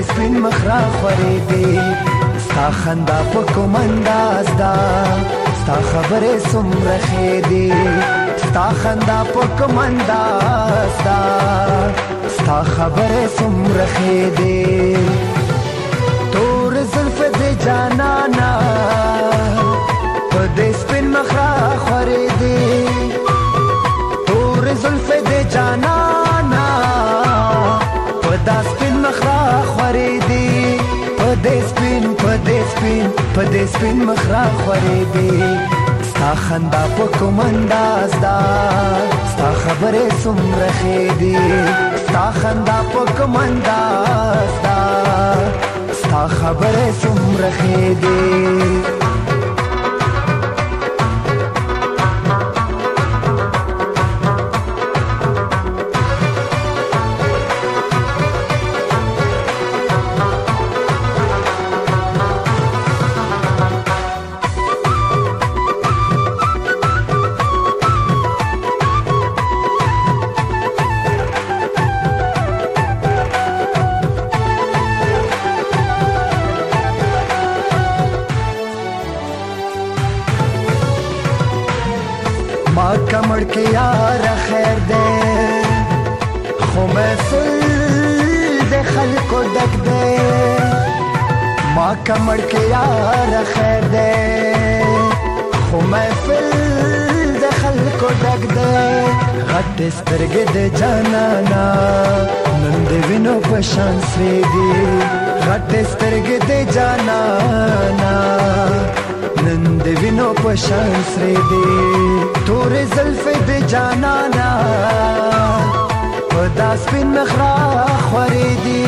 دی سپین مخ را خورېدی ستا خندا په کوم انداز دا ستا خبرې څومره ښې دي ستا خندا په کوم انداز دا ستا خبرې څومره ښې دي تور زلف دې جانانه خورې دي په دې سپین په دې سپین په دې سپین مخ را خورې دي ستا خندا په کوم انداز دا ستا خبره څومره خې دي ستا خندا په کوم انداز دا ستا خبره څومره خې دي ما کمړ کې یار خیر دې خو محفل د خلکو ډک دې ما کمړ کې یار خیر دې خو محفل د خلکو ډک دې غټ سترګې د جانانا نن دې وینو په شان سريږي غټ سترګې د جانانا نن د وینو په شان سره دی تور زلفې د جانانا په داس په نخرا خورې دی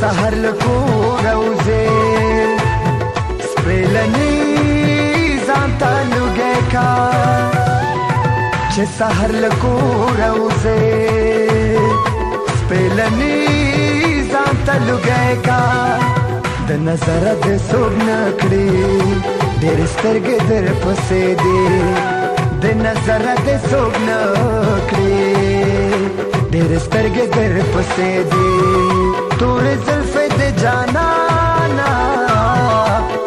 سحر لکو روزه سپلنی ځان ته لګه کا چې سحر لکو روزه سپلنی ځان ته لګه کا د نظر د سوب نکړي ډېر سترګې در پسې دي د نظر د سوب نکړي ډېر سترګې در پسې دي تور زلفې د جانانا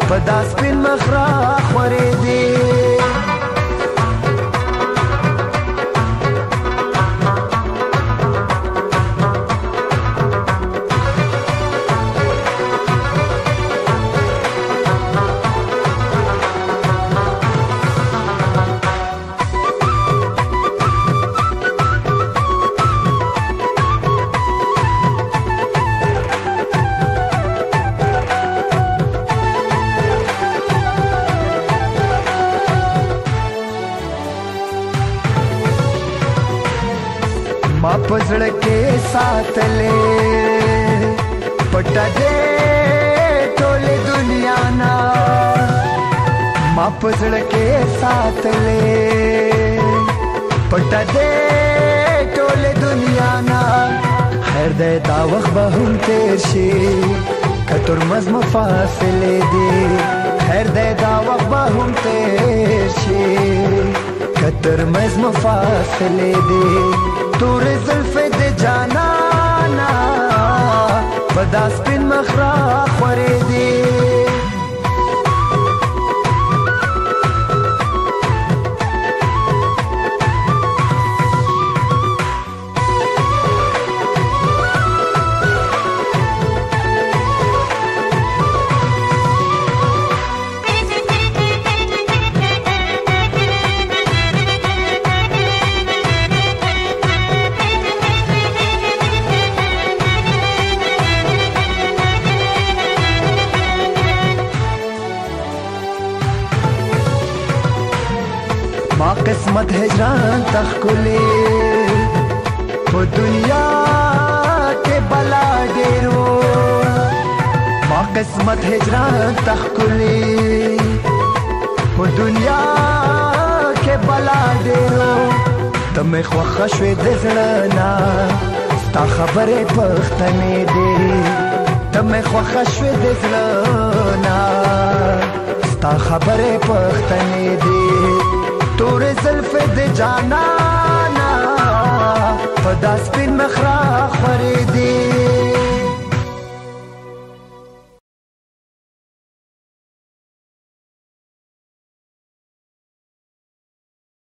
په داس پین مخ را خورې دي پزړ کې ساتلې پټ دې ټول دنیا نا ما پزړ کې ساتلې پټ دې ټول دنیا نا هر دې دا وخت به هم تیر شي کتر مزم فاصله دې خیر دې دا وخت به هم تیر شي کتر مزم فاصله دې تور زلف د جانانا پدا سپین مخ را خورې دی قسمت هجران تخکلی په دنیا کې بلا ډیرو ما قسمت هجران تخکلی په دنیا کې بلا ډیرو تمه خوښه شوې د زړه نه ستا خبره پښتنې دی تمه خوښه شوې د زړه نه ستا خبره پښتنې دی تور زلف د جانانا په داس پین مخرا